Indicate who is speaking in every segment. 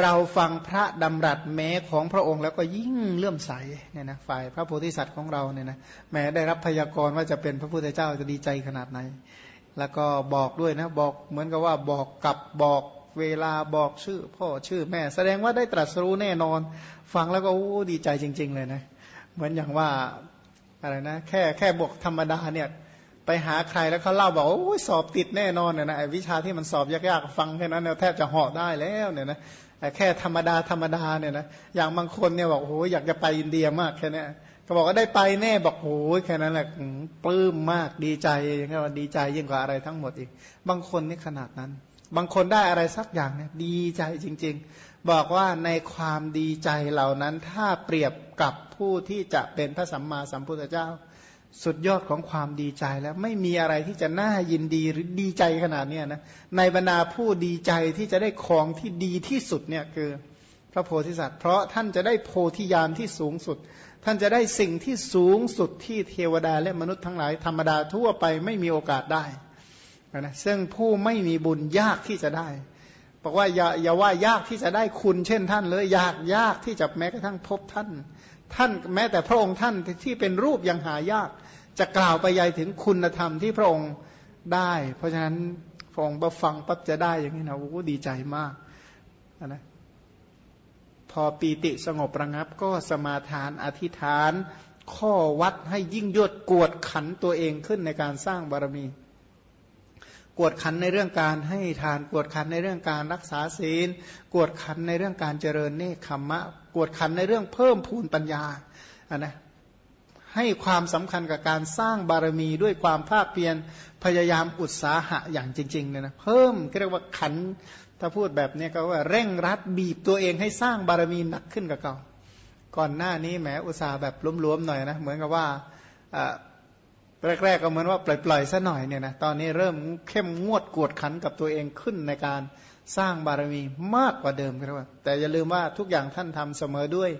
Speaker 1: เราฟังพระดำรัสแม้ของพระองค์แล้วก็ยิ่งเลื่อมใสเนี่ยนะฝ่ายพระโพธิสัตว์ของเราเนี่ยนะแม้ได้รับพยากรณ์ว่าจะเป็นพระพุทธเจ้าจะดีใจขนาดไหน แล้วก็บอกด้วยนะบอกเหมือนกับว่าบอกกับบอกเวลาบอกชื่อ พ่อชื่อแม่ แสดงว่าได้ตรัสรู้แน่นอน ฟังแล้วก็ดีใจจริง ๆ เลยนะเหมือนอย่างว่าอะไรนะแค่แค่บอกธรรมดาเนี่ยไปหาใครแล้วเขาเล่าบอกโอ้ยสอบติดแน่นอนเนี่ยนะวิชาที่มันสอบยากๆฟังแค่นั้นเนี่ยแทบจะหาะได้แล้วเนี่ยนะ แต่แค่ธรรมดาธรรมดาเนี่ยนะอย่างบางคนเนี่ยบอกโอ้ยอยากจะไปอินเดียมากแค่นี้ก็บอกว่าได้ไปแน่บอกโอ้ยแค่นั้นแหละปลื้มมากดีใจอย่างเงี้ยว่าดีใจยิ่งกว่าอะไรทั้งหมดอีก บางคนนี่ขนาดนั้น บางคนได้อะไรสักอย่างเนี่ยดีใจจริง ๆ บอกว่าในความดีใจเหล่านั้นถ้าเปรียบกับผู้ที่จะเป็นพระสัมมาสัมพุทธเจ้า สุดยอดของความดีใจแล้วไม่มีอะไรที่จะน่ายินดีหรือดีใจขนาดนี้นะในบรรดาผู้ดีใจที่จะได้ของที่ดีที่สุดเนี่ยคือพระโพธิสัตว์ เพราะท่านจะได้โพธิญาณที่สูงสุด ท่านจะได้สิ่งที่สูงสุดที่เทวดาและมนุษย์ทั้งหลายธรรมดาทั่วไปไม่มีโอกาสได้นะซึ่งผู้ไม่มีบุญยากที่จะได้บอกว่าอย่าอย่าว่ายากที่จะได้คุณเช่นท่านเลยยากยากที่จะแม้กระทั่งพบท่าน ท่านแม้แต่พระองค์ท่านที่เป็นรูปยังหายาก จะกล่าวไปยัยถึงคุณธรรมที่พระองค์ได้ เพราะฉะนั้นพระองค์ฟังปั๊บจะได้อย่างนี้นะโอ้ดีใจมากนะพอปีติสงบระงับก็สมาทานอธิษฐาน ข้อวัดให้ยิ่งยวดกวดขันตัวเองขึ้นในการสร้างบารมี กวดขันในเรื่องการให้ทาน กวดขันในเรื่องการรักษาศีล กวดขันในเรื่องการเจริญเนคขมะ กวดขันในเรื่องเพิ่มพูนปัญญาอะนะให้ความสำคัญกับการสร้างบารมีด้วยความภาคเพียรพยายามอุตสาหะอย่างจริงๆเนี่ยนะเพิ่มเรียกว่าขันถ้าพูดแบบนี้ก็ว่าเร่งรัดบีบตัวเองให้สร้างบารมีหนักขึ้นกับเก่า ก่อนหน้านี้แหมอุตสาห์แบบล้มๆหน่อยนะเหมือนกับว่า แรกๆก็เหมือนว่าปล่อยๆซะหน่อยเนี่ยนะตอนนี้เริ่มเข้มงวดกวดขันกับตัวเองขึ้นในการสร้างบารมีมากกว่าเดิมครับแต่อย่าลืมว่าทุกอย่างท่านทำเสมอด้วย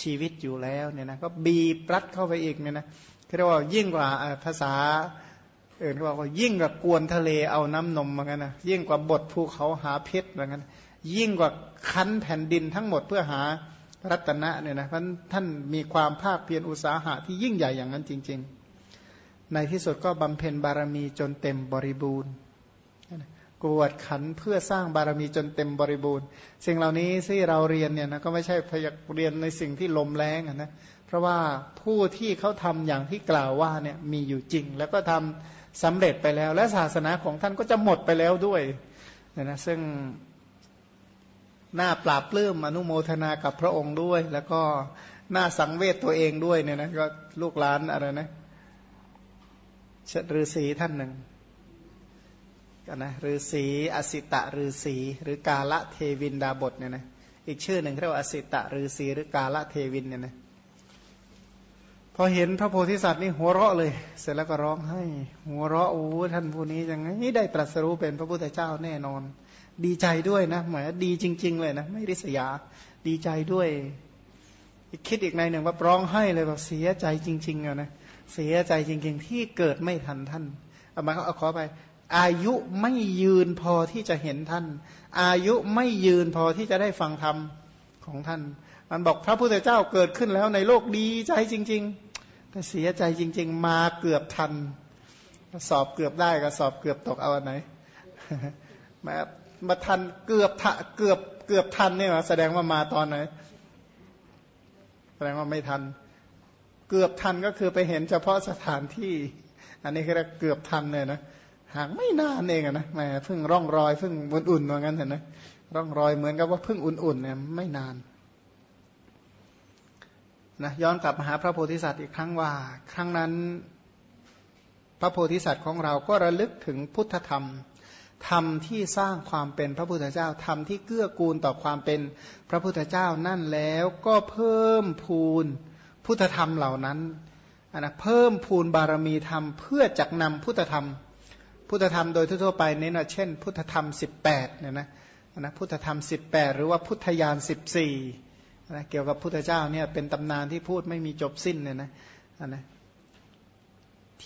Speaker 1: ชีวิตอยู่แล้วเนี่ยนะก็บีบรัดเข้าไปอีกเนี่ยนะเรียกว่ายิ่งกว่าภาษาเอื่นเขาบอกว่ายิ่งกว่ากวนทะเลเอาน้ำนมเหมือนกันนะยิ่งกว่าบทภูเขาหาเพชรเหมือนกันยิ่งกว่าคั้นแผ่นดินทั้งหมดเพื่อหารัตนะเนี่ยนะท่านมีความภาคเพียรอุตสาหะที่ยิ่งใหญ่อย่างนั้นจริง ๆ ในที่สุดก็บำเพ็ญบารมีจนเต็มบริบูรณ์กวดขันเพื่อสร้างบารมีจนเต็มบริบูรณ์ สิ่งเหล่านี้ที่เราเรียนเนี่ยนะก็ไม่ใช่พยากเรียนในสิ่งที่ลมแรงนะเพราะว่าผู้ที่เขาทำอย่างที่กล่าวว่าเนี่ยมีอยู่จริง แล้วก็ทำสำเร็จไปแล้ว และศาสนาของท่านก็จะหมดไปแล้วด้วยนะนะซึ่งน่าปราบปลื้มอนุโมทนากับพระองค์ด้วย แล้วก็น่าสังเวชตัวเองด้วยเนี่ยนะก็ลูกหลานอะไรนะ ฤาษีท่านหนึ่งกันนะฤาษีอสิตะฤาษีหรือกาละเทวินดาบทเนี่ยนะอีกชื่อหนึ่งเรียกว่าอสิตะฤาษีหรือกาละเทวินเนี่ยนะพอเห็นพระโพธิสัตว์นี่หัวเราะเลย เสร็จแล้วก็ร้องให้ หัวเราะโอ้ท่านผู้นี้ยังไงได้ตรัสรู้เป็นพระพุทธเจ้าแน่นอน ดีใจด้วยนะหมายดีจริง ๆ เลยนะไม่ริษยา ดีใจด้วยคิดอีกในหนึ่งว่าร้องให้เลยว่าเสียใจจริงๆอะนะ เสียใจจริงๆ ที่เกิดไม่ทันท่านเอามาเอาขอไป อายุไม่ยืนพอที่จะเห็นท่าน อายุไม่ยืนพอที่จะได้ฟังธรรมของท่าน มันบอกพระพุทธเจ้าเกิดขึ้นแล้วในโลกดีใจจริง ๆ แต่เสียใจจริง ๆ มาเกือบทัน สอบเกือบได้ก็สอบเกือบตกเอาอันไหนมามาทันเกือบทะเกือบเกือบทันเนี่ยแสดงว่ามาตอนไหนแสดงว่าไม่ทัน เกือบทันก็คือไปเห็นเฉพาะสถานที่ อันนี้คือเกือบทันเลยนะห่ากไม่นานเองนะแหมเพิ่งร่องรอยเพิ่งอุ่นๆเหมือนกันเห็นไหมร่องรอยเหมือนกับว่าเพิ่งอุ่นๆเนี่ยไม่นานนะย้อนกลับมาหาพระโพธิสัตว์อีกครั้งว่า ครั้งนั้น พระโพธิสัตว์ของเราก็ระลึกถึงพุทธธรรมธรรมที่สร้างความเป็นพระพุทธเจ้าธรรมที่เกื้อกูลต่อความเป็นพระพุทธเจ้านั่นแล้วก็เพิ่มพูน พุทธธรรมเหล่านั้นนะเพิ่มพูนบารมีธรรม เพื่อจักนำพุทธธรรม พุทธธรรมโดยทั่วไปเน้นเช่น พุทธธรรม 18เนี่ยนะนะพุทธธรรม 18 หรือว่าพุทธญาณ14นะเกี่ยวกับพุทธเจ้าเนี่ยเป็นตำนานที่พูดไม่มีจบสิ้นเนี่ยนะนะ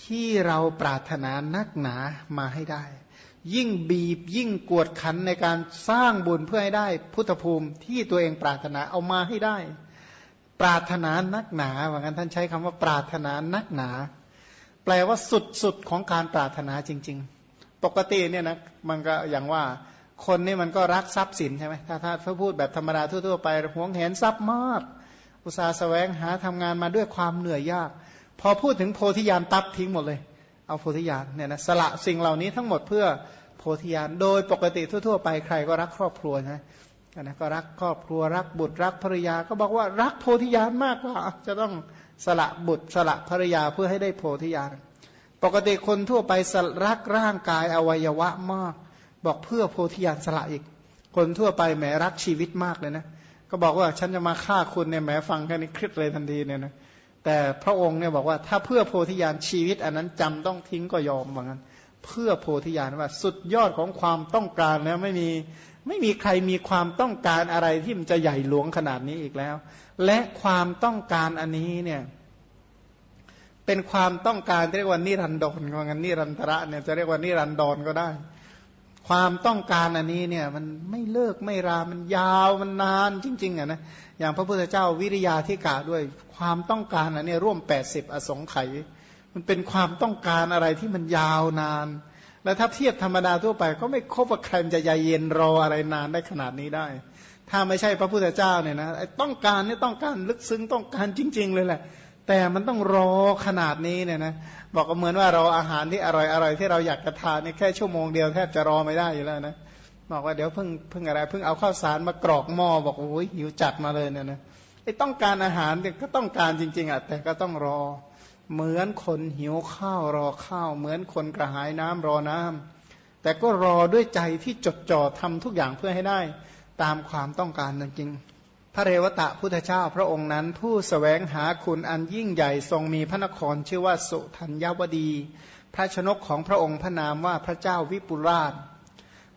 Speaker 1: ที่เราปรารถนานักหนามาให้ได้ ยิ่งบีบยิ่งกวดขันในการสร้างบุญเพื่อให้ได้ พุทธภูมิที่ตัวเองปรารถนาเอามาให้ได้ ปรารถนานักหนาว่างั้นท่านใช้คำว่าปรารถนานักหนา แปลว่าสุดสุดของการปรารถนาจริง ๆ ปกติเนี่ยนะมันก็อย่างว่าคนนี่มันก็รักทรัพย์สินใช่ไหมถ้าถ้าถ้าพูดแบบธรรมดาทั่วๆไปหวงแหนทรัพย์มาก อุตสาห์แสวงหาทำงานมาด้วยความเหนื่อยยาก พอพูดถึงโพธิญาณตับทิ้งหมดเลย เอาโพธิญาณเนี่ยนะสละสิ่งเหล่านี้ทั้งหมดเพื่อโพธิญาณโดยปกติทั่ว ๆ ไปใครก็รักครอบครัวนะ นะก็รักครอบครัวรักบุตรรักภรรยา ก็บอกว่ารักโพธิญาณมากกว่า จะต้องสละบุตรสละภรรยาเพื่อให้ได้โพธิญาณปกติคนทั่วไปรักร่างกายอวัยวะมาก บอกเพื่อโพธิญาณสละอีก คนทั่วไปแหมรักชีวิตมากเลยนะ ก็บอกว่าฉันจะมาฆ่าคุณเนี่ยแหมฟังแค่นี้คลิดเลยทันทีเนี่ยนะแต่พระองค์เนี่ยบอกว่าถ้าเพื่อโพธิญาณชีวิต อันนั้นจำต้องทิ้งก็ยอมเหมือนกันเพื่อโพธิญาณว่าสุดยอดของความต้องการนะไม่มี ไม่มีใครมีความต้องการอะไรที่มันจะใหญ่หลวงขนาดนี้อีกแล้ว และความต้องการอันนี้เนี่ย เป็นความต้องการเรียกว่านิรันดรว่างั้นนิรันตระเนี่ยจะเรียกว่านิรันดรก็ได้ ความต้องการอันนี้เนี่ย มันไม่เลิกไม่รา มันยาวมันนานจริง ๆอะนะอย่างพระพุทธเจ้าวิริยาที่กาด้วยความต้องการอันนี้ร่วม 80 อสงไขยมันเป็นความต้องการอะไรที่มันยาวนาน แล้วถ้าเทียบธรรมดาทั่วไป ก็ไม่ครบว่าใครจะยเย็นรออะไรนานได้ขนาดนี้ได้ ถ้าไม่ใช่พระพุทธเจ้าเนี่ยนะต้องการนี่ต้องการลึกซึ้งต้องการจริง ๆ เลยแหละ แต่มันต้องรอขนาดนี้เนี่ยนะบอกก็เหมือนว่าเราอาหารที่อร่อยอร่อยที่เราอยากจะทานนี่ยแค่ชั่วโมงเดียวแทบจะรอไม่ได้อยู่แล้วนะบอกว่าเดี๋ยวเพิ่งเพิ่งอะไรเพิ่งเอาข้าวสารมากรอกหม้อบอกโอ้ยหิวจัดมาเลยเนี่ยนะไอ้ต้องการอาหารเนี่ยก็ต้องการจริง ๆอะแต่ก็ต้องรอ เหมือนคนหิวข้าวรอข้าว เหมือนคนกระหายน้ำรอน้ำแต่ก็รอด้วยใจที่จดจ่อทำทุกอย่างเพื่อให้ได้ตามความต้องการจริงๆพระเรวตะพุทธเจ้าพระองค์นั้น ผู้สแสวงหาคุณอันยิ่งใหญ่ทรงมีพระนครชื่อว่าสุทัญญวดี พระชนกของพระองค์พระนามว่าพระเจ้าวิปุราช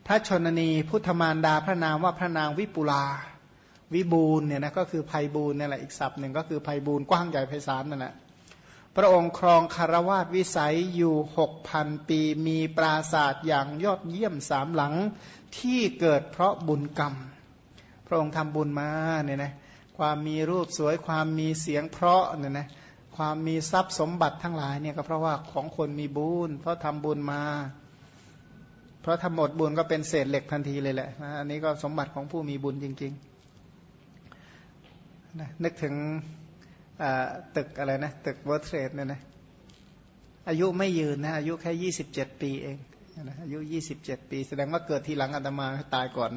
Speaker 1: พระชนนีพุทธมารดาพระนามว่าพระนางวิปุลาวิบูลเนี่ยนะก็คือภัยบูลนี่แหละอีกศัพท์หนึ่งก็คือภัยบูลกว้างใหญ่ไพศาลนั่นแหละ พระองค์ครองคารวาสวิสัยอยู่หกพันปีมีปราศาสตร์อย่างยอดเยี่ยมสามหลังที่เกิดเพราะบุญกรรม พระองค์ทำบุญมาเนี่ยนะความมีรูปสวยความมีเสียงเพราะเนี่ยนะความมีทรัพย์สมบัติทั้งหลายเนี่ยก็เพราะว่าของคนมีบุญเพราะทำบุญมา เพราะทำหมดบุญก็เป็นเศษเหล็กทันทีเลยแหละนะอันนี้ก็สมบัติของผู้มีบุญจริงๆนะนึกถึง ตึกอะไรนะ ตึกเวิร์เทรดเนี่ยนะอายุไม่ยืนนะ อายุแค่ยี่สิบเจ็ดปีเองนะอายุยี่สิบเจ็ดปี แสดงว่าเกิดทีหลังอาตมาตายก่อน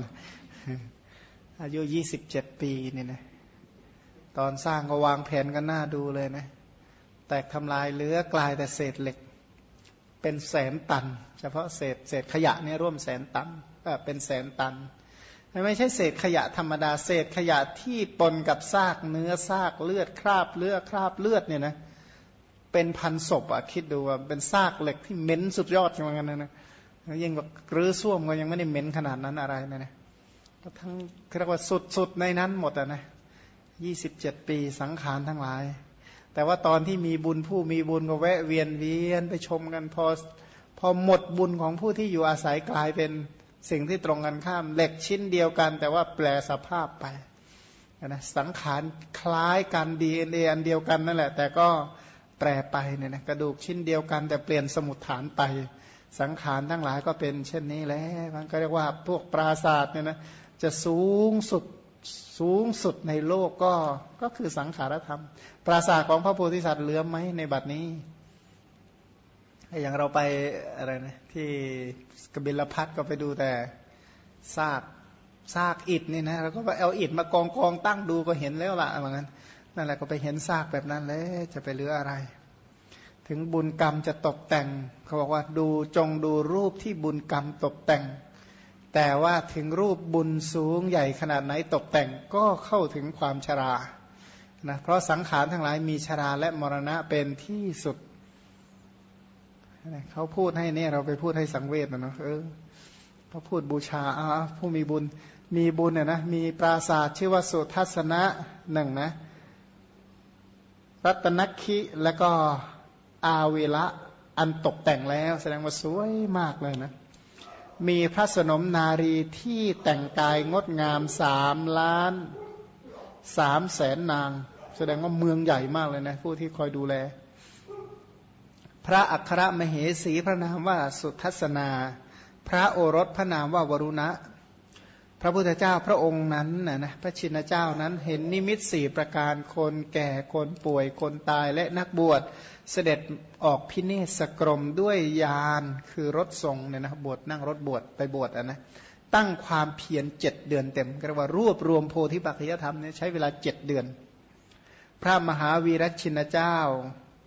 Speaker 1: อายุยี่สิบเจ็ดปีเนี่ยนะตอนสร้างก็วางแผนกันหน้าดูเลยนะ แตกทำลายเหลือกลายแต่เศษเหล็ก เป็นแสนตัน เฉพาะเศษเศษขยะเนี่ยร่วมแสนตันเป็นแสนตัน ไม่ใช่เศษขยะธรรมดา เศษขยะที่ปนกับซากเนื้อซากเลือดคราบเลือดคราบเลือดเนี่ยนะเป็นพันศพอะคิดดูว่าเป็นซากเหล็กที่เหม็นสุดยอดเหมือนกันนะนะยิ่งแบบกรื้อส้วมก็ยังไม่ได้เหม็นขนาดนั้นอะไรนะนะทั้งเรียกว่าสุดๆในนั้นหมดอะนะยี่สิบเจ็ดปีสังขารทั้งหลาย แต่ว่าตอนที่มีบุญผู้มีบุญก็แวะเวียนเวียนไปชมกันพอพอหมดบุญของผู้ที่อยู่อาศัยกลายเป็น สิ่งที่ตรงกันข้ามเหล็กชิ้นเดียวกัน แต่ว่าแปลสภาพไปนะสังขารคล้ายกันดีเอ็นเออันเดียวกันนั่นแหละ แต่ก็แปรไปเนี่ยนะกระดูกชิ้นเดียวกัน แต่เปลี่ยนสมุดฐานไป สังขารทั้งหลายก็เป็นเช่นนี้แล้วมันก็เรียกว่าพวกปราศาสตร์เนี่ยนะจะสูงสุดสูงสุดในโลกก็ก็คือสังขารธรรม ปราสาทของพระโพธิสัตว์เหลือไหมในบัดนี้ อย่างเราไปอะไรนะที่กบิลพัทก็ไปดูแต่ซากซากอิฐนี่นะเราก็ไปเอาอิฐมากองกองตั้งดูก็เห็นแล้วละเหมือนกันนั่นแหละก็ไปเห็นซากแบบนั้นแล้วจะไปเหลืออะไร ถึงบุญกรรมจะตกแต่ง เขาบอกว่าดูจงดูรูปที่บุญกรรมตกแต่ง แต่ว่าถึงรูปบุญสูงใหญ่ขนาดไหนตกแต่งก็เข้าถึงความชรานะเพราะสังขารทั้งหลายมีชราและมรณะเป็นที่สุด เขาพูดให้เนี่ยเราไปพูดให้สังเวชนะเนาะเออเขาพูดบูชาอาผู้มีบุญมีบุญเนี่ยนะมีปราศาสตร์ชื่อว่าสุทัศนะหนึ่งนะรัตนคิแล้วก็อาเวละอันตกแต่งแล้ว แสดงว่าสวยมากเลยนะ มีพระสนมนารีที่แต่งกายงดงามสามล้านสามแสนนาง แสดงว่าเมืองใหญ่มากเลยนะ ผู้ที่คอยดูแล พระอัครมเหสีพระนามว่าสุทัศนา พระโอรสพระนามว่าวรุณะ พระพุทธเจ้าพระองค์นั้นนะนะพระชินเจ้านั้นเห็นนิมิตสี่ประการคนแก่คนป่วยคนตายและนักบวชเสด็จออกพิเนศกรมด้วยยานคือรถทรงเนี่ยนะบวชนั่งรถบวชไปบวชอะนะตั้งความเพียรเจ็ดเดือนเต็มกรียกว่ารวบรวมโพธิปัจจยธรรมเนี่ยใช้เวลาเจ็ดเดือน พระมหาวีรชินเจ้า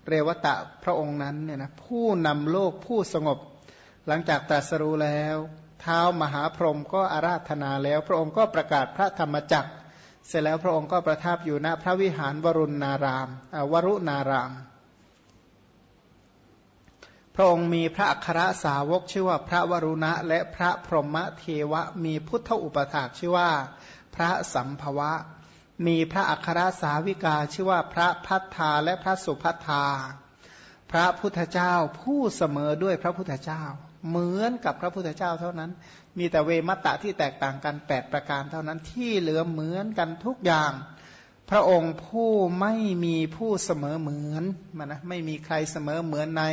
Speaker 1: เรวตะพระองค์นั้นเนี่ยนะผู้นำโลกผู้สงบ หลังจากตรัสรู้แล้ว เท้ามหาพรหมก็อาราธนาแล้ว พระองค์ก็ประกาศพระธรรมจักร เสร็จแล้วพระองค์ก็ประทับอยู่ณพระวิหารวรุณนารามวรุณาราม พระองค์มีพระอัครสาวกชื่อว่าพระวรุณะ และพระพรหมเทวะมีพุทธอุปถากชื่อว่า พระสัมภวะ มีพระอัครสาวิกาชื่อว่าพระพัฒธาและพระสุพัฒธาพระพุทธเจ้าผู้เสมอด้วยพระพุทธเจ้า เหมือนกับพระพุทธเจ้าเท่านั้น มีแต่เวมัตตะที่แตกต่างกัน 8 ประการเท่านั้นที่เหลือเหมือนกันทุกอย่าง พระองค์ผู้ไม่มีผู้เสมอเหมือนมันนะไม่มีใครเสมอเหมือนใน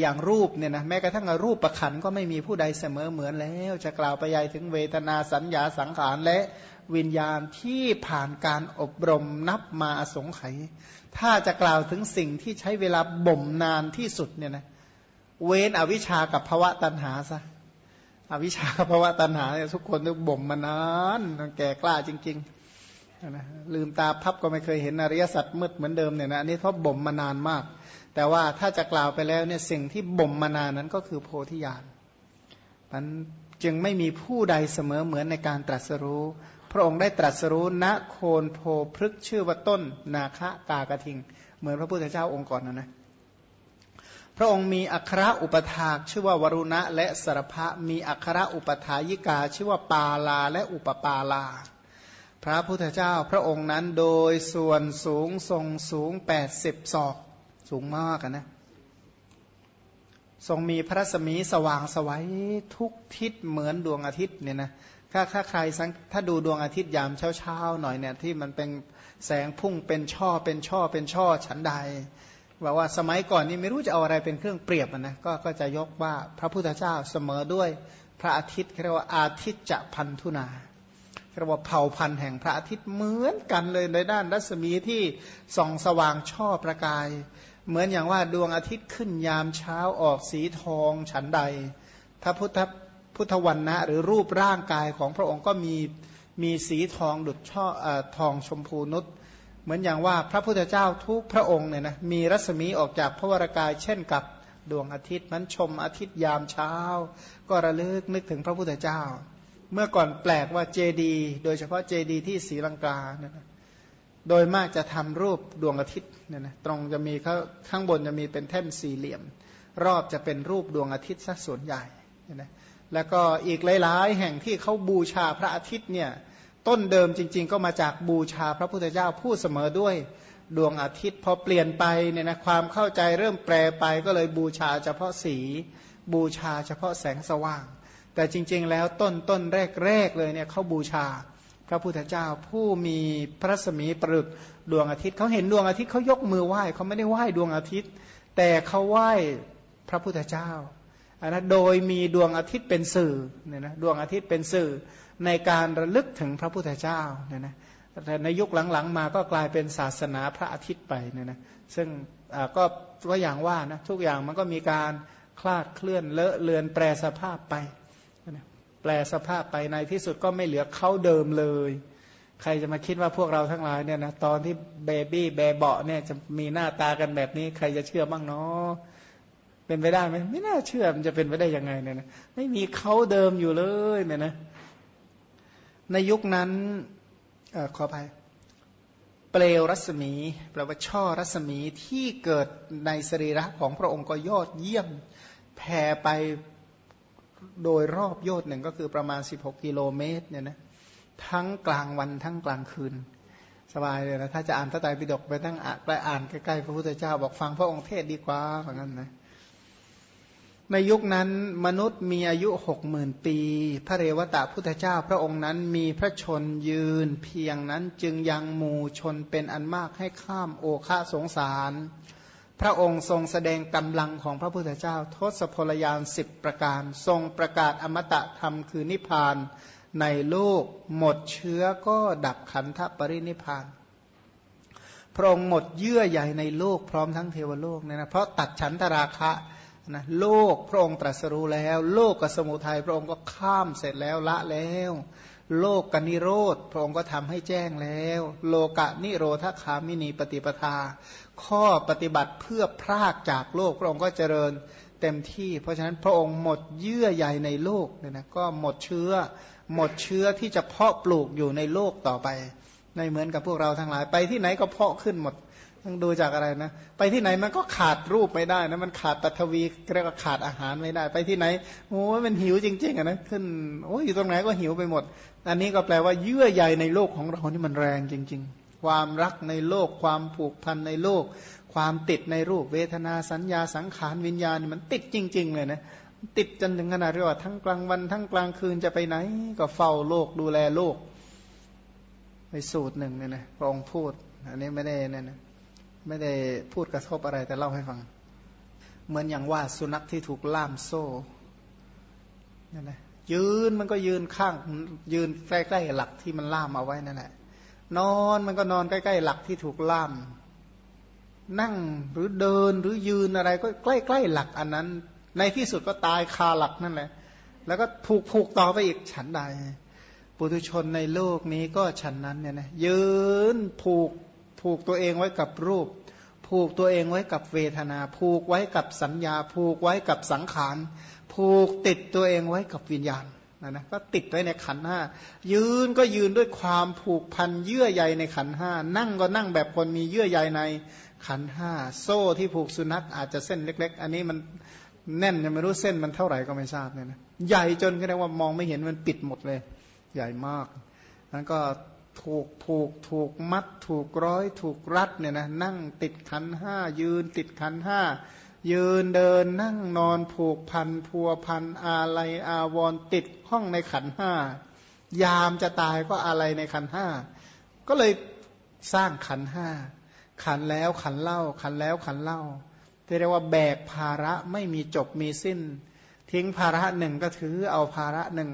Speaker 1: อย่างรูปเนี่ยนะแม้กระทั่งรูปประขันก็ไม่มีผู้ใดเสมอเหมือนแล้ว จะกล่าวไปใหญ่ถึงเวทนาสัญญาสังขารและ วิญญาณที่ผ่านการอบรมนับมาอสงไขยถ้าจะกล่าวถึงสิ่งที่ใช้เวลาบ่มนานที่สุดเนี่ยนะเว้นอวิชากับภวะตัณหาซะอวิชากับภวะตัณหาเนี่ยทุกคนต้องบ่มมานานแก่กล้าจริงๆนะลืมตาพับก็ไม่เคยเห็นอริยสัจมืดเหมือนเดิมเนี่ยนะอันนี้เพราะบ่มมานานมาก แต่ว่าถ้าจะกล่าวไปแล้วเนี่ยสิ่งที่บ่มมานานนั้นก็คือโพธิญาณมันจึงไม่มีผู้ใดเสมอเหมือนในการตรัสรู้ พระองค์ได้ตรัสรู้ณโคนโพพฤกชื่อว่าต้น นาคะกากระทิง เหมือนพระพุทธเจ้าองค์ก่อนนะนะพระองค์มีอัครอุปถากชื่อว่าวรุณะและสรภะมีอัครอุปถายิกา ชื่อว่าปาลาและอุปปาลา พระพุทธเจ้าพระองค์นั้นโดยส่วนสูงทรงสูง80ศอกสูงมากนะทรงมีพระสมีสว่างสวัยทุกทิศเหมือนดวงอาทิตย์เนี่ยนะ ถ้าถ้าใครถ้าดูดวงอาทิตย์ยามเช้าๆหน่อยเนี่ยที่มันเป็นแสงพุ่งเป็นช่อเป็นช่อเป็นช่อฉันใดบอกว่าสมัยก่อนนี่ไม่รู้จะเอาอะไรเป็นเครื่องเปรียบนะก็ก็จะยกว่าพระพุทธเจ้าเสมอด้วยพระอาทิตย์เรียกว่าอาทิตย์จะพันธุนาเรียกว่าเผ่าพันธุ์แห่งพระอาทิตย์เหมือนกันเลยในด้านรัศมีที่ส่องสว่างช่อประกาย เหมือนอย่างว่าดวงอาทิตย์ขึ้นยามเช้าออกสีทองฉันใดพระพุทธ พุทธวันนะหรือรูปร่างกายของพระองค์ก็มีมีสีทองดุจช่ออทองชมพูนุชเหมือนอย่างว่าพระพุทธเจ้าทุกพระองค์เนี่ยนะมีรัศมีออกจากพระวรากายเช่นกับดวงอาทิตย์มันชมอาทิตย์ยามเช้า ก็ระลึกนึกถึงพระพุทธเจ้า เมื่อก่อนแปลกว่าเจดีโดยเฉพาะเจดีที่ศรีลังกานะโดยมากจะทำรูปดวงอาทิตย์เนี่ยนะตรงจะมีข้าข้างบนจะมีเป็นแท่นสี่เหลี่ยม รอบจะเป็นรูปดวงอาทิตย์สักส่วนใหญ่นะ แล้วก็อีกหลาย ๆ แห่งที่เขาบูชาพระอาทิตย์เนี่ยต้นเดิมจริง ๆ ก็มาจากบูชาพระพุทธเจ้าผู้เสมอด้วยดวงอาทิตย์พอเปลี่ยนไปเนี่ยนะความเข้าใจเริ่มแปรไปก็เลยบูชาเฉพาะสีบูชาเฉพาะแสงสว่าง แต่จริง ๆ แล้วต้นต้นแรก ๆ เลยเนี่ยเขาบูชาพระพุทธเจ้าผู้มีพระสมีปรึกดวงอาทิตย์เขาเห็นดวงอาทิตย์เขายกมือไหว้เขาไม่ได้ไหว้ดวงอาทิตย์ แต่เขาไหว้พระพุทธเจ้า อันนะโดยมีดวงอาทิตย์เป็นสื่อเนี่ยนะดวงอาทิตย์เป็นสื่อในการระลึกถึงพระพุทธเจ้าเนี่ยนะแต่ในยุคหลังๆ มาก็กลายเป็นศาสนาพระอาทิตย์ไปเนี่ยนะซึ่งก็ก็อย่างว่านะทุกอย่างมันก็มีการคลาดเคลื่อนเลอะเลือนแปรสภาพไป แปลสภาพไปในที่สุดก็ไม่เหลือเขาเดิมเลย ใครจะมาคิดว่าพวกเราทั้งหลายเนี่ยนะตอนที่เบบี้เบเบาะเนี่ยจะมีหน้าตากันแบบนี้ ใครจะเชื่อบ้างเนาะ เป็นไปได้ไหมไม่น่าเชื่อมันจะเป็นไปได้ยังไงเนี่ยนะไม่มีเขาเดิมอยู่เลยเนี่ยนะในยุคนั้นอขอไปเปลวรัศมีแปลว่าช่อรัศมีที่เกิดในสรีระของพระองค์ก็ยอดเยี่ยมแผ่ไปโดยรอบโยชน์หนึ่งก็คือประมาณ 16 กิโลเมตรเนี่ยนะทั้งกลางวันทั้งกลางคืน สบายเลยนะถ้าจะอ่านพระไตรปิฎกไปตั้งอ่านใกล้อ่านใกล้ๆพระพุทธเจ้าบอกฟังพระองค์เทศดีกว่าเหมือนกันนะ ในยุคนั้นมนุษย์มีอายุหกหมื่นปี พระเรวตะพุทธเจ้าพระองค์นั้นมีพระชนยืน เพียงนั้นจึงยังหมู่ชนเป็นอันมากให้ข้ามโอคาสงสาร พระองค์ทรงแสดงกำลังของพระพุทธเจ้าทศพลยานสิบประการ ทรงประกาศอมตะธรรมคือนิพพานในโลกหมดเชื้อก็ดับขันธปรินิพพานพระองค์หมดเยื่อใยในโลกพร้อมทั้งเทวโลกเนี่ยนะเพราะตัดฉันทราคะ นะโลกพระองค์ตรัสรู้แล้ว โลกกับสมุทัยพระองค์ก็ข้ามเสร็จแล้วละแล้ว โลกกนิโรธพระองค์ก็ทำให้แจ้งแล้ว โลกะนิโรธคามินีปฏิปทา ข้อปฏิบัติเพื่อพรากจากโลกพระองค์ก็เจริญเต็มที่ เพราะฉะนั้นพระองค์หมดเยื่อใยในโลกเนี่ยนะก็หมดเชื้อ หมดเชื้อที่จะเพาะปลูกอยู่ในโลกต่อไป ในเหมือนกับพวกเราทั้งหลายไปที่ไหนก็เพาะขึ้นหมด ดูจากอะไรนะ ไปที่ไหนมันก็ขาดรูปไม่ได้นะมันขาดปัทวีเรียกว่าขาดอาหารไม่ได้ ไปที่ไหนโอ้มันหิวจริงๆอะนะขึ้นโอ้ยอยู่ตรงไหนก็หิวไปหมด อันนี้ก็แปลว่าเยื่อใยในโลกของเรานี่มันแรงจริง ๆ ความรักในโลก ความผูกพันในโลก ความติดในรูปเวทนาสัญญาสังขารวิญญาณมันติดจริง ๆ เลยนะติดจนถึงขนาดเรียกว่าทั้งกลางวันทั้งกลางคืนจะไปไหน ก็เฝ้าโลกดูแลโลก ไปสูตรหนึ่งเนี่ยนะพระองค์พูด อันนี้ไม่ได้นี่ยนะ ไม่ได้พูดกระทบอะไรแต่เล่าให้ฟัง เหมือนอย่างว่าสุนัขที่ถูกล่ามโซ่นี่ยนะยืนมันก็ยืนข้าง ยืนใกล้ๆหลักที่มันล่ามเอาไว้นั่นแหละ นอนมันก็นอนใกล้ๆหลักที่ถูกล่าม นั่งหรือเดินหรือยืนอะไรก็ใกล้ๆหลักอันนั้น ในที่สุดก็ตายคาหลักนั่นแหละ แล้วก็ผูกผูกต่อไปอีกฉันใดปุถุชนในโลกนี้ก็ฉันนั้นเนี่ยนะยืนผูก ผูกตัวเองไว้กับรูป ผูกตัวเองไว้กับเวทนา ผูกไว้กับสัญญา ผูกไว้กับสังขาร ผูกติดตัวเองไว้กับวิญญาณนะนะก็ติดไว้ในขันห้ายืนก็ยืนด้วยความผูกพันเยื่อใยในขันห้านั่งก็นั่งแบบคนมีเยื่อใยในขันห้าโซ่ที่ผูกสุนัขอาจจะเส้นเล็ก ๆ อันนี้มันแน่นยังไม่รู้เส้นมันเท่าไหร่ก็ไม่ทราบเนี่ยนะใหญ่จนก็เรียกว่ามองไม่เห็นมันปิดหมดเลย ใหญ่มากนั้นก็ ถูกผูกถูกมัด ถูกร้อย ถูกรัดเนี่ยนะนั่งติดขันห้ายืนติดขันห้ายืนเดินนั่งนอนผูกพันพัวพันอะไรอาวรติดห้องในขันห้ายามจะตายก็อะไรในขันห้าก็เลยสร้างขันห้าขันแล้วขันเล่า ขันแล้วขันเล่าเรียกว่าแบกภาระไม่มีจบมีสิ้น ทิ้งภาระหนึ่งก็ถือเอาภาระหนึ่ง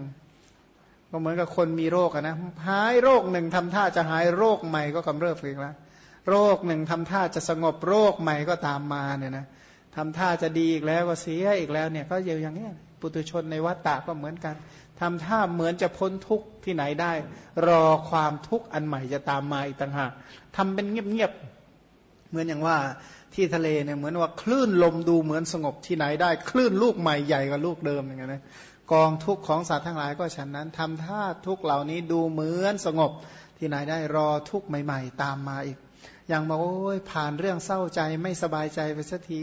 Speaker 1: ก็เหมือนกับคนมีโรคนะหายโรคหนึ่งทำท่าจะหายโรคใหม่ก็กำเริบอีกแล้วโรคหนึ่งทำท่าจะสงบโรคใหม่ก็ตามมาเนี่ยนะทำท่าจะดีอีกแล้วก็เสียอีกแล้วเนี่ยก็เยอะอย่างนี้ปุตุชนในวัฏฏะก็เหมือนกันทำท่าเหมือนจะพ้นทุกข์ที่ไหนได้ รอความทุกข์อันใหม่จะตามมาอีกต่างหากทำเป็นเงียบๆเหมือนอย่างว่า ที่ทะเลเนี่ยเหมือนว่าคลื่นลมดูเหมือนสงบที่ไหนได้ คลื่นลูกใหม่ใหญ่กว่าลูกเดิมอย่างเงี้ยนะกองทุกข์ของสัตว์ทั้งหลายก็ฉันนั้นทำท่าทุกเหล่านี้ดูเหมือนสงบที่ไหนได้รอทุกข์ใหม่ ๆ ตามมาอีก อย่างมาโอ้ยผ่านเรื่องเศร้าใจไม่สบายใจไปสักที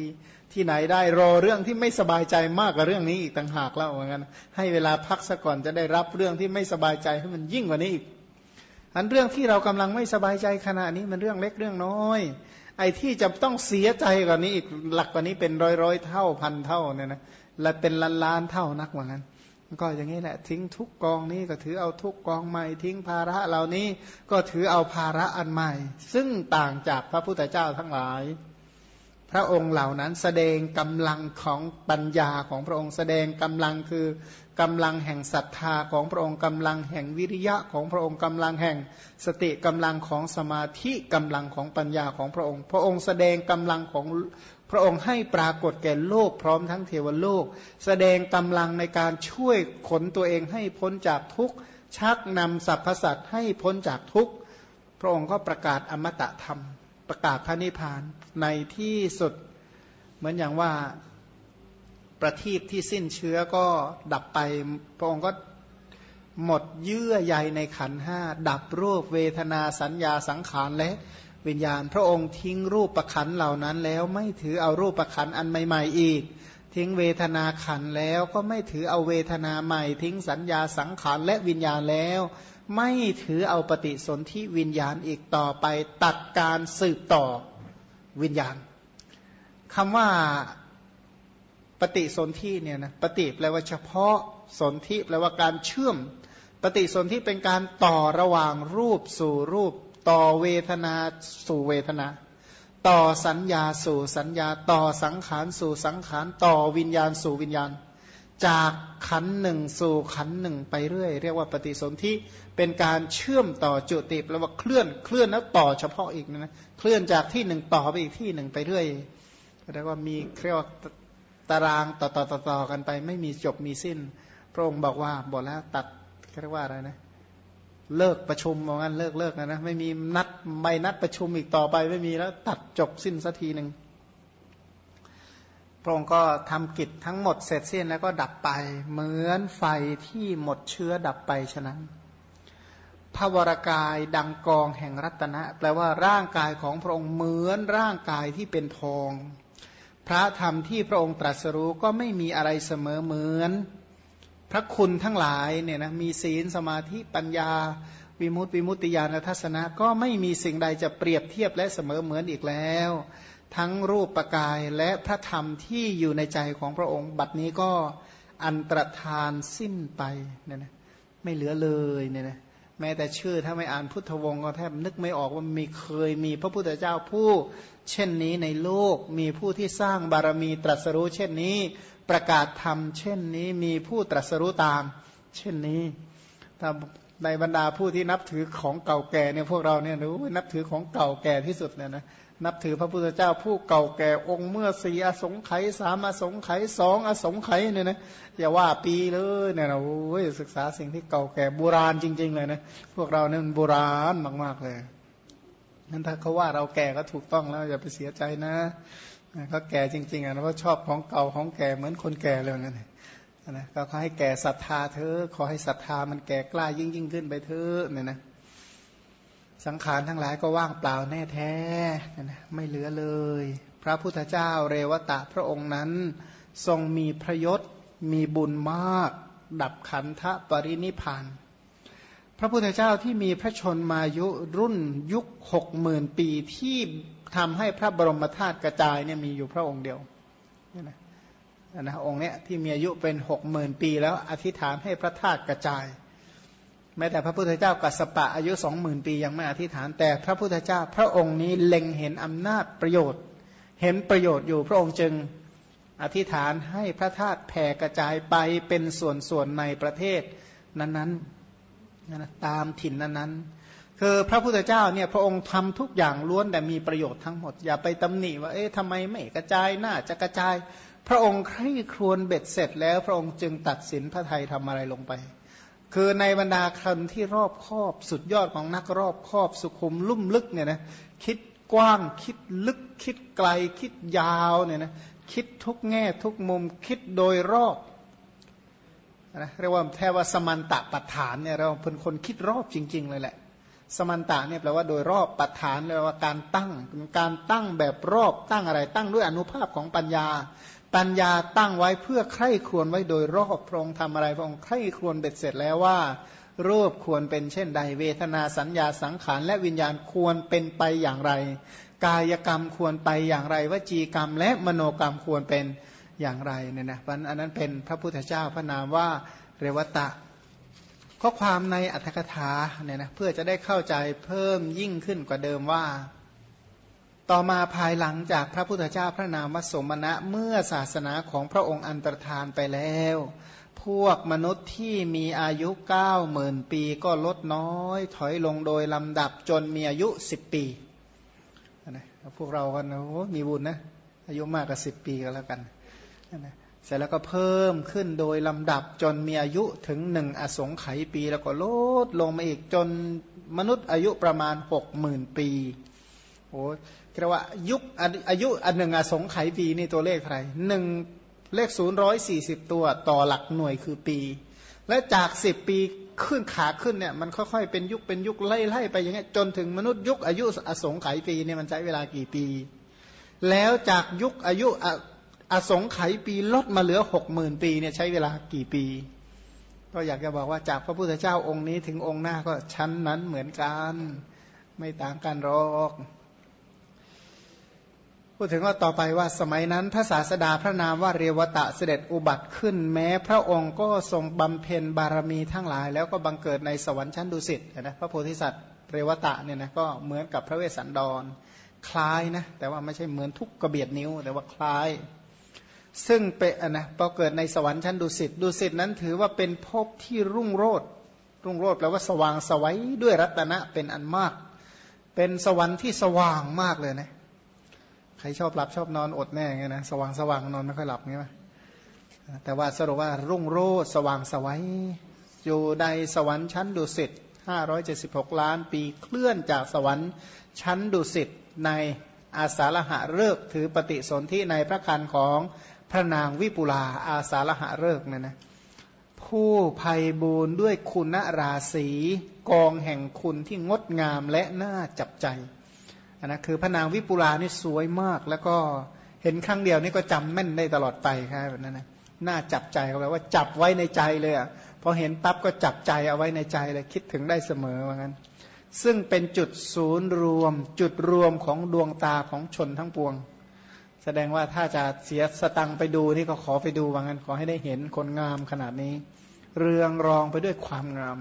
Speaker 1: ที่ไหนได้รอเรื่องที่ไม่สบายใจมากกว่าเรื่องนี้อีกต่างหากแล้วเหมือนกันให้เวลาพักซะก่อนจะได้รับเรื่องที่ไม่สบายใจให้มันยิ่งกว่านี้อีกอันเรื่องที่เรากำลังไม่สบายใจขณะนี้มันเรื่องเล็กเรื่องน้อย ไอ้ที่จะต้องเสียใจกว่านี้อีกหลักกว่านี้เป็นร้อยร้อยเท่าพันเท่าเนี่ยนะและเป็นล้านล้านเท่านักว่างั้นก็อย่างนี้แหละ ทิ้งทุกกองนี้ก็ถือเอาทุกกองใหม่ ทิ้งภาระเหล่านี้ก็ถือเอาภาระอันใหม่ ซึ่งต่างจากพระพุทธเจ้าทั้งหลาย พระองค์เหล่านั้นแสดงกำลังของปัญญาของพระองค์แสดงกำลังคือกำลังแห่งศรัทธาของพระองค์กำลังแห่งวิริยะของพระองค์กำลังแห่งสติกำลังของสมาธิกำลังของปัญญาของพระองค์ พระองค์แสดงกำลังของพระองค์ให้ปรากฏแก่โลกพร้อมทั้งเทวโลก แสดงกำลังในการช่วยขนตัวเองให้พ้นจากทุกข์ชักนำสรรพสัตว์ให้พ้นจากทุกข์พระองค์ก็ประกาศอมตะธรรม ประกาศพระนิพพานในที่สุดเหมือนอย่างว่าประทีปที่สิ้นเชื้อก็ดับไป พระองค์ก็หมดเยื่อใยในขันห้า ดับรูปเวทนาสัญญาสังขารและวิญญาณ พระองค์ทิ้งรูปประขันเหล่านั้นแล้วไม่ถือเอารูปประขันอันใหม่ ๆ อีก ทิ้งเวทนาขันแล้วก็ไม่ถือเอาเวทนาใหม่ ทิ้งสัญญาสังขารและวิญญาณแล้ว ไม่ถือเอาปฏิสนธิวิญญาณอีกต่อไป ตัดการสืบต่อวิญญาณคำว่าปฏิสนธิเนี่ยนะปฏิแปลว่าเฉพาะสนธิแปลว่าการเชื่อม ปฏิสนธิเป็นการต่อระหว่างรูปสู่รูป ต่อเวทนาสู่เวทนา ต่อสัญญาสู่สัญญา ต่อสังขารสู่สังขาร ต่อวิญญาณสู่วิญญาณ จากขันหนึ่งสู่ขันหนึ่งไปเรื่อย เรียกว่าปฏิสนธิเป็นการเชื่อมต่อจุติแปลว่าเคลื่อนเคลื่อนแล้วต่อเฉพาะอีกนะเคลื่อนจากที่หนึ่งต่อไปอีกที่หนึ่งไปเรื่อยเรียกว่ามีเรียกว่าตารางต่อต่อต่อต่อกันไป ไม่มีจบมีสิ้น พระองค์บอกว่าบอกแล้วตัดเรียกว่าอะไรนะ เลิกประชุมว่างั้นเลิกเลิกนะนะไม่มีนัดใบนัดประชุมอีกต่อไปไม่มีแล้ว ตัดจบสิ้นสักทีหนึ่ง พระองค์ก็ทำกิจทั้งหมดเสร็จสิ้นแล้วก็ดับไป เหมือนไฟที่หมดเชื้อดับไปฉะนั้น พระวรากายดังกองแห่งรัตนะ แปลว่าร่างกายของพระองค์เหมือนร่างกายที่เป็นทอง พระธรรมที่พระองค์ตรัสรู้ก็ไม่มีอะไรเสมอเหมือน พระคุณทั้งหลายเนี่ยนะมีศีลสมาธิปัญญาวิมุตติวิมุตติญาณทัศนะก็ไม่มีสิ่งใดจะเปรียบเทียบและเสมอเหมือนอีกแล้ว ทั้งรูปประกายและพระธรรมที่อยู่ในใจของพระองค์ บัดนี้ก็อันตรธานสิ้นไปเนี่ยนะไม่เหลือเลยเนี่ยนะแม้แต่ชื่อถ้าไม่อ่านพุทธวงศ์ก็แทบนึกไม่ออกว่ามีเคยมีพระพุทธเจ้าผู้ เช่นนี้ในโลกมีผู้ที่สร้างบารมีตรัสรู้ เช่นนี้ประกาศธรรมเช่นนี้มีผู้ตรัสรู้ตาม เช่นนี้ถ้าในบรรดาผู้ที่นับถือของเก่าแก่เนี่ยพวกเราเนี่ยรู้นับถือของเก่าแก่ที่สุดเนี่ยนะ นับถือพระพุทธเจ้าผู้เก่าแก่องค์เมื่อสี่อสงไขยสามอสงไขยสองอสงไขยเนี่ยนะอย่าว่าปีเลยเนี่ยนะโอ้ยศึกษาสิ่งที่เก่าแก่โบราณจริง ๆ เลยนะพวกเราเนี่ยมันโบราณมาก ๆเลยนั้นถ้าเขาว่าเราแก่ก็ถูกต้องแล้ว อย่าไปเสียใจนะเขาแก่จริง ๆอะเพราะชอบของเก่าของแก่เหมือนคนแก่เลยนั่นนะก็ขอให้แก่ศรัทธาเธอขอให้ศรัทธามันแก่กล้ายิ่งยิ่งขึ้นไปเถอะเนี่ยนะ สังขารทั้งหลายก็ว่างเปล่าแน่แท้ไม่เหลือเลย พระพุทธเจ้าเรวตะพระองค์นั้น ทรงมีพระยศมีบุญมาก ดับขันธปรินิพานพระพุทธเจ้าที่มีพระชนมายุรุ่นยุคหกหมื่นปีที่ทำให้พระบรมธาตุกระจายเนี่ยมีอยู่พระองค์เดียวนะนะองค์เนี้ยที่มีอายุเป็นหกหมื่นปีแล้วอธิษฐานให้พระธาตุกระจาย แม้แต่พระพุทธเจ้ากัสปะอายุสองหมื่นปียังไม่อธิษฐาน แต่พระพุทธเจ้าพระองค์นี้เล็งเห็นอำนาจประโยชน์ เห็นประโยชน์อยู่พระองค์จึงอธิษฐานให้พระธาตุแผ่กระจายไปเป็นส่วนๆในประเทศนั้นๆนะตามถิ่นนั้นๆ คือพระพุทธเจ้าเนี่ยพระองค์ทำทุกอย่างล้วนแต่มีประโยชน์ทั้งหมด อย่าไปตำหนิว่าเอ๊ะทำไมไม่กระจายน่าจะกระจาย พระองค์ใคร่ครวญเบ็ดเสร็จแล้ว พระองค์จึงตัดสินพระไทยทำอะไรลงไป คือในบรรดาคำที่รอบครอบสุดยอดของนักรอบครอบสุขุมลุ่มลึกเนี่ยนะคิดกว้างคิดลึกคิดไกลคิดยาวเนี่ยนะคิดทุกแง่ทุกมุมคิดโดยรอบนะเรียกว่าแทว่าสมันตะปัฏฐานเนี่ยเราเป็นคนคิดรอบจริง ๆ เลยแหละ สมันตะเนี่ยแปลว่าโดยรอบปัฏฐานแปลว่าการตั้งการตั้งแบบรอบตั้งอะไรตั้งด้วยอนุภาพของปัญญา ปัญญาตั้งไว้เพื่อใคร่ครวญไว้โดยรอบพระองค์ทำอะไรพระองค์ใคร่ครวญเบ็ดเสร็จแล้วว่ารูปควรเป็นเช่นใด เวทนาสัญญาสังขารและวิญญาณควรเป็นไปอย่างไร กายกรรมควรไปอย่างไรวจีกรรม และมโนกรรมควรเป็นอย่างไรเนี่ยนะวันอันนั้นเป็นพระพุทธเจ้าพระนามว่าเรวตะ ข้อความในอัตถกถาเนี่ยนะเพื่อจะได้เข้าใจเพิ่มยิ่งขึ้นกว่าเดิมว่า ต่อมาภายหลังจากพระพุทธเจ้าพระนามวสมณะเมื่อศาสนาของพระองค์อันตรธานไปแล้ว พวกมนุษย์ที่มีอายุเก้าหมื่นปีก็ลดน้อย ถอยลงโดยลำดับจนมีอายุสิบปีนะพวกเรากันโอ้มีบุญนะ อายุมากกว่าสิบปีก็แล้วกันนะเสร็จแล้วก็เพิ่มขึ้นโดยลำดับจนมีอายุถึงหนึ่งอสงไขยปีแล้วก็ลดลงมาอีกจนมนุษย์อายุประมาณหกหมื่นปี โอ้เรียกว่ายุคอายุอันหนึ่งอสงไขยปีนี่ตัวเลขเท่าไหร่หนึ่งเลขศูนย์ร้อยสี่สิบตัวต่อหลักหน่วยคือปี และจากสิบปีขึ้นขาขึ้นเนี่ยมันค่อยๆเป็นยุคเป็นยุคไล่ๆไปอย่างเงี้ยจนถึงมนุษย์ยุคอายุอสงไขยปีเนี่ยมันใช้เวลากี่ปี แล้วจากยุคอายุอสงไขยปีลดมาเหลือหกหมื่นปีเนี่ยใช้เวลากี่ปี ก็อยากจะบอกว่าจากพระพุทธเจ้าองค์นี้ถึงองค์หน้าก็ชั้นนั้นเหมือนกัน ไม่ต่างกันหรอก พูดถึงว่าต่อไปว่าสมัยนั้นพระศาสดาพระนามว่าเรวตะเสด็จอุบัติขึ้น แม้พระองค์ก็ทรงบำเพ็ญบารมีทั้งหลาย แล้วก็บังเกิดในสวรรค์ชั้นดุสิตนะพระโพธิสัตว์เรวตะเนี่ยนะก็เหมือนกับพระเวสสันดร คล้ายนะแต่ว่าไม่ใช่เหมือนทุกกระเบียดนิ้วแต่ว่าคล้าย ซึ่งเป็นนะพอเกิดในสวรรค์ชั้นดุสิตดุสิตนั้นถือว่าเป็นภพที่รุ่งโรจน์รุ่งโรจน์แปลว่าสว่างสวัยด้วยรัตนะเป็นอันมาก เป็นสวรรค์ที่สว่างมากเลยนะ ใครชอบหลับชอบนอนอดแน่ไงนะสว่างสว่างนอนไม่ค่อยหลับไงไหมแต่ว่าสรุปว่ารุ่งโรจสว่างสวัยอยู่ในสวรรค์ชั้นดุสิต576 ล้านปีเคลื่อนจากสวรรค์ชั้นดุสิตในอาสาฬหะเลิกถือปฏิสนธิในพระคันของพระนางวิปุลาอาสาฬหะเลิกเนี่ยนะผู้ภัยบูนด้วยคุณราศีกองแห่งคุณที่งดงามและน่าจับใจ นนะคือพระนางวิปุลานี่สวยมาก แล้วก็เห็นครั้งเดียวนี่ก็จำแม่นได้ตลอดไปครับแบบนั้นนะน่าจับใจเขาแปลว่าจับไว้ในใจเลยอะพอเห็นปั๊บก็จับใจเอาไว้ในใจเลยคิดถึงได้เสมอว่างั้น ซึ่งเป็นจุดศูนย์รวม จุดรวมของดวงตาของชนทั้งปวง แสดงว่าถ้าจะเสียสตังไปดูนี่ก็ขอไปดูว่างั้นขอให้ได้เห็นคนงามขนาดนี้ เรืองรองไปด้วยความงาม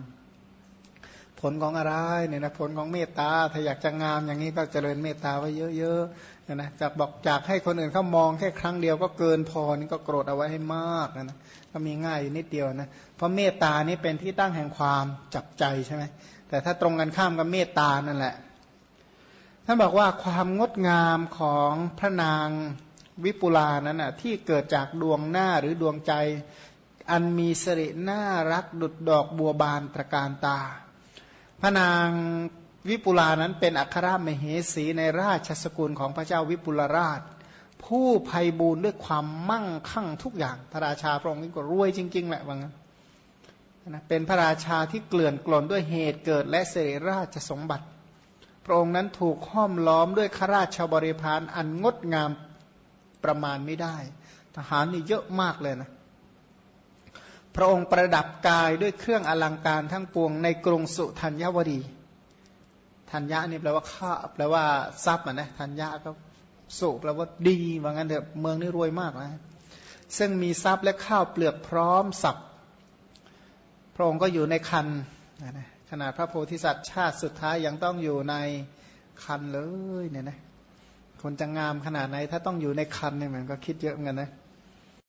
Speaker 1: ผลของอะไรเนี่ยนะผลของเมตตาถ้าอยากจะงามอย่างนี้ก็เจริญเมตตาไว้เยอะๆนะนะจากบอกจากให้คนอื่นเขามองแค่ครั้งเดียวก็เกินพอนี่ก็โกรธเอาไว้ให้มากนะก็มีง่ายอยู่นิดเดียวนะเพราะเมตตานี่เป็นที่ตั้งแห่งความจับใจใช่ไหมแต่ถ้าตรงกันข้ามกับเมตตานั่นแหละท่านบอกว่าความงดงามของพระนางวิปุลานั้นน่ะที่เกิดจากดวงหน้าหรือดวงใจ อันมีสิริน่ารักดุดดอกบัวบานตระการตา พระนางวิปุลานั้นเป็นอัครมเหสีในราชสกุลของพระเจ้าวิปุลราช ผู้ภัยบูรด้วยความมั่งคั่งทุกอย่าง พระราชาพระองค์นี้ก็รวยจริง ๆ แหละว่างั้นนะเป็นพระราชาที่เกลื่อนกลนด้วยเหตุเกิดและเสรีราชสมบัติ พระองค์นั้นถูกห้อมล้อมด้วยข้าราชบริพารอันงดงามประมาณไม่ได้ ทหารนี่เยอะมากเลยนะ พระองค์ประดับกายด้วยเครื่องอลังการทั้งปวงในกรุงสุธัญญวดีธัญญานี่แปลว่าข้าแปลว่าทรัพย์นะธัญญาก็สุแปลว่าดีว่างั้นเถอะเมืองนี่รวยมากนะซึ่งมีทรัพย์และข้าวเปลือกพร้อมสับพระองค์ก็อยู่ในคันขนาดพระโพธิสัตว์ชาติสุดท้ายยังต้องอยู่ในคันเลยเนี่ยนะคนจะงามขนาดไหนถ้าต้องอยู่ในคันเนี่ยมันก็คิดเยอะเหมือนกันนะ